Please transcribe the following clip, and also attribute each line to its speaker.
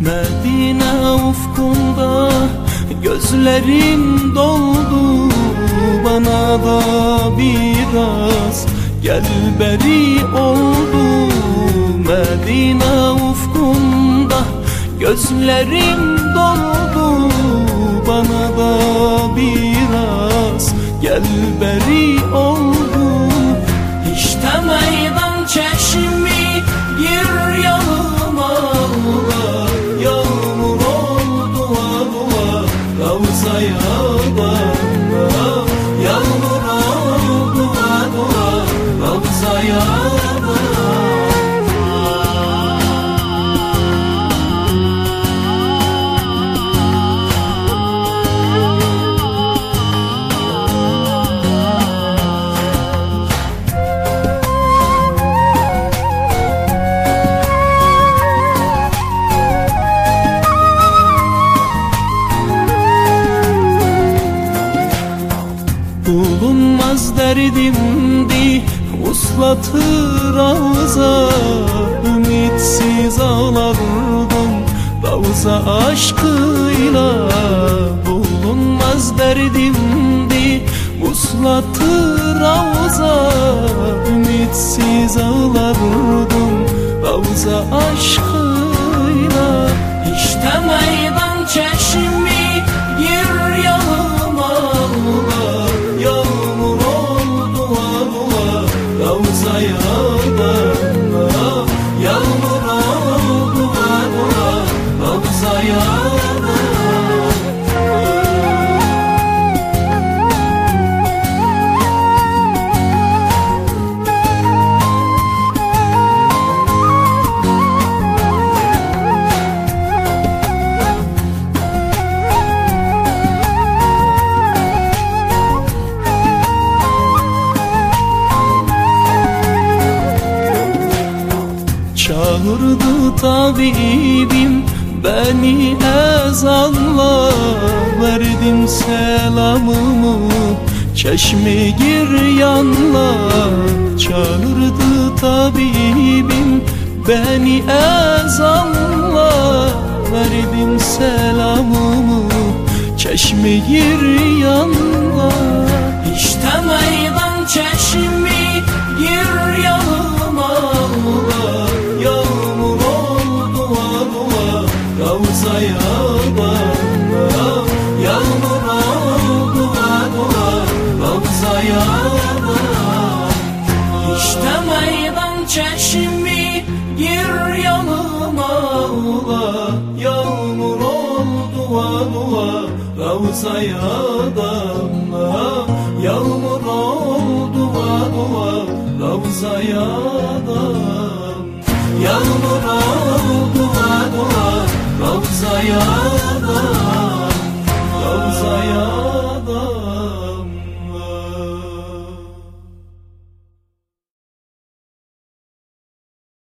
Speaker 1: Medine ufkunda gözlerim doldu Bana da biraz. Gel beri oldu Medine ufkunda. Gözlerim doldu Bana da biraz. Gel beri oldu. İşte meydan çeşmi gir yanıma. Ula Yağmur oldu ula Ravzaya bana Bulunmaz derdimdi Uslatı ravza Ümitsiz ağlardım. Ravza aşkıyla Bulunmaz derdimdi Uslatı ravza Ümitsiz ağlardım. Ravza aşkıyla Çağırdı tabibim. Beni ezanla Verdim selamımı. Çeşme gir yanla Çağırdı tabibim. Beni ezanla Verdim selamımı. Çeşme gir yanla. İşte meydan çeşmi çeşmi gir yanıma ula Yağmur oldu ula Ravzaya damla Yağmur oldu ula Ravzaya damla Yağmur your